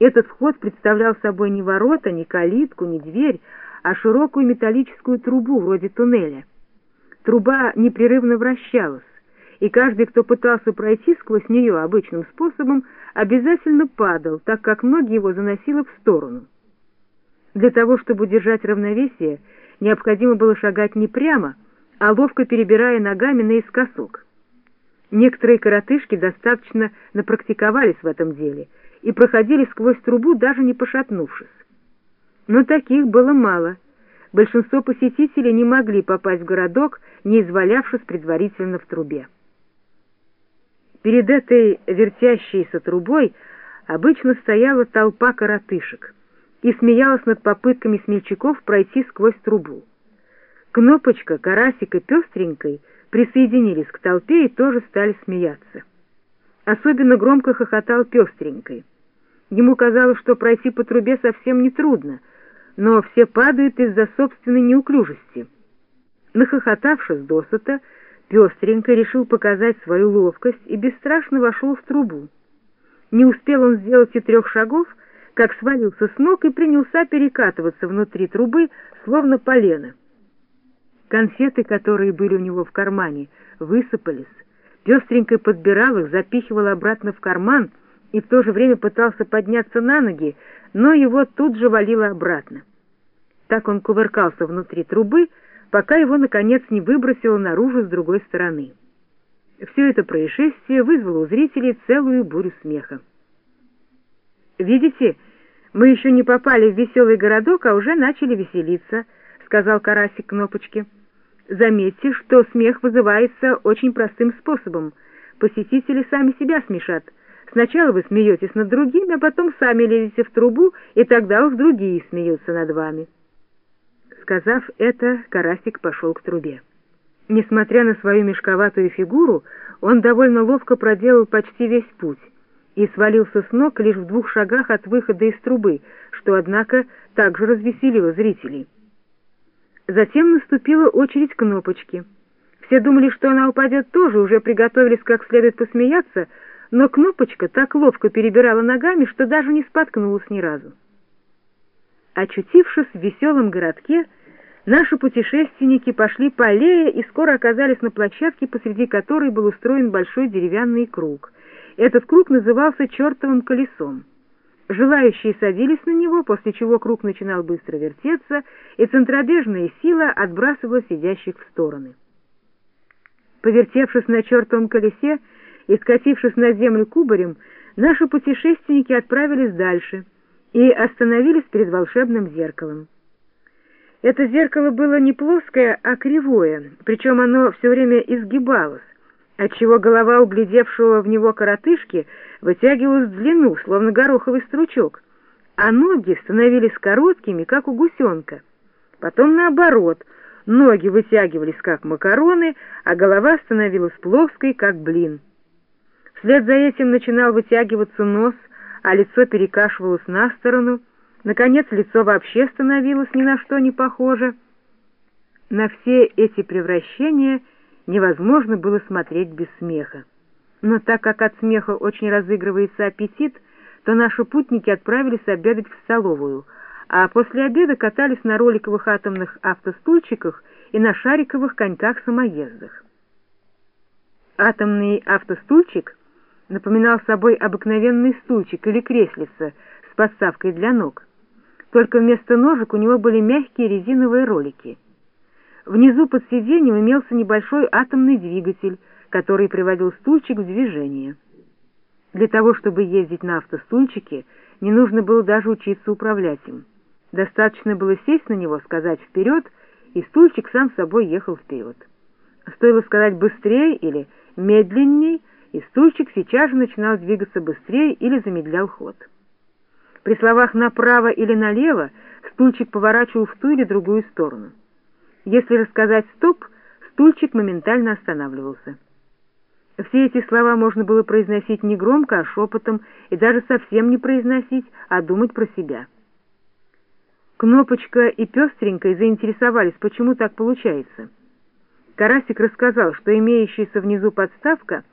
Этот вход представлял собой не ворота, не калитку, не дверь, а широкую металлическую трубу вроде туннеля. Труба непрерывно вращалась, и каждый, кто пытался пройти сквозь нее обычным способом, обязательно падал, так как ноги его заносило в сторону. Для того, чтобы удержать равновесие, необходимо было шагать не прямо, а ловко перебирая ногами наискосок. Некоторые коротышки достаточно напрактиковались в этом деле и проходили сквозь трубу, даже не пошатнувшись. Но таких было мало. Большинство посетителей не могли попасть в городок, не извалявшись предварительно в трубе. Перед этой вертящейся трубой обычно стояла толпа коротышек и смеялась над попытками смельчаков пройти сквозь трубу. Кнопочка, Карасик и Пестренькой присоединились к толпе и тоже стали смеяться. Особенно громко хохотал Пестренькой. Ему казалось, что пройти по трубе совсем не трудно, но все падают из-за собственной неуклюжести. Нахохотавшись досыта, Пестренько решил показать свою ловкость и бесстрашно вошел в трубу. Не успел он сделать и трех шагов, как свалился с ног и принялся перекатываться внутри трубы, словно полено. Конфеты, которые были у него в кармане, высыпались. Пестренько подбирал их, запихивал обратно в карман и в то же время пытался подняться на ноги, но его тут же валило обратно. Так он кувыркался внутри трубы, пока его, наконец, не выбросило наружу с другой стороны. Все это происшествие вызвало у зрителей целую бурю смеха. «Видите, мы еще не попали в веселый городок, а уже начали веселиться», — сказал Карасик Кнопочке. Заметьте, что смех вызывается очень простым способом. Посетители сами себя смешат. Сначала вы смеетесь над другими, а потом сами лезете в трубу, и тогда уж другие смеются над вами. Сказав это, Карасик пошел к трубе. Несмотря на свою мешковатую фигуру, он довольно ловко проделал почти весь путь и свалился с ног лишь в двух шагах от выхода из трубы, что, однако, также развеселило зрителей. Затем наступила очередь кнопочки. Все думали, что она упадет тоже, уже приготовились как следует посмеяться, но кнопочка так ловко перебирала ногами, что даже не споткнулась ни разу. Очутившись в веселом городке, наши путешественники пошли по аллее и скоро оказались на площадке, посреди которой был устроен большой деревянный круг. Этот круг назывался «чертовым колесом». Желающие садились на него, после чего круг начинал быстро вертеться, и центробежная сила отбрасывала сидящих в стороны. Повертевшись на чертовом колесе и скатившись на землю кубарем, наши путешественники отправились дальше и остановились перед волшебным зеркалом. Это зеркало было не плоское, а кривое, причем оно все время изгибалось, отчего голова углядевшего в него коротышки вытягивалась в длину, словно гороховый стручок, а ноги становились короткими, как у гусенка. Потом наоборот, ноги вытягивались, как макароны, а голова становилась плоской, как блин. Вслед за этим начинал вытягиваться нос, а лицо перекашивалось на сторону. Наконец, лицо вообще становилось ни на что не похоже. На все эти превращения — невозможно было смотреть без смеха. Но так как от смеха очень разыгрывается аппетит, то наши путники отправились обедать в столовую, а после обеда катались на роликовых атомных автостульчиках и на шариковых коньках-самоездах. Атомный автостульчик напоминал собой обыкновенный стульчик или креслица с подставкой для ног, только вместо ножек у него были мягкие резиновые ролики — Внизу под сиденьем имелся небольшой атомный двигатель, который приводил стульчик в движение. Для того, чтобы ездить на автостульчике, не нужно было даже учиться управлять им. Достаточно было сесть на него, сказать «вперед», и стульчик сам собой ехал вперед. Стоило сказать «быстрее» или «медленней», и стульчик сейчас же начинал двигаться быстрее или замедлял ход. При словах «направо» или «налево» стульчик поворачивал в ту или другую сторону. Если рассказать «стоп», стульчик моментально останавливался. Все эти слова можно было произносить не громко, а шепотом, и даже совсем не произносить, а думать про себя. Кнопочка и Пестренькой заинтересовались, почему так получается. Карасик рассказал, что имеющаяся внизу подставка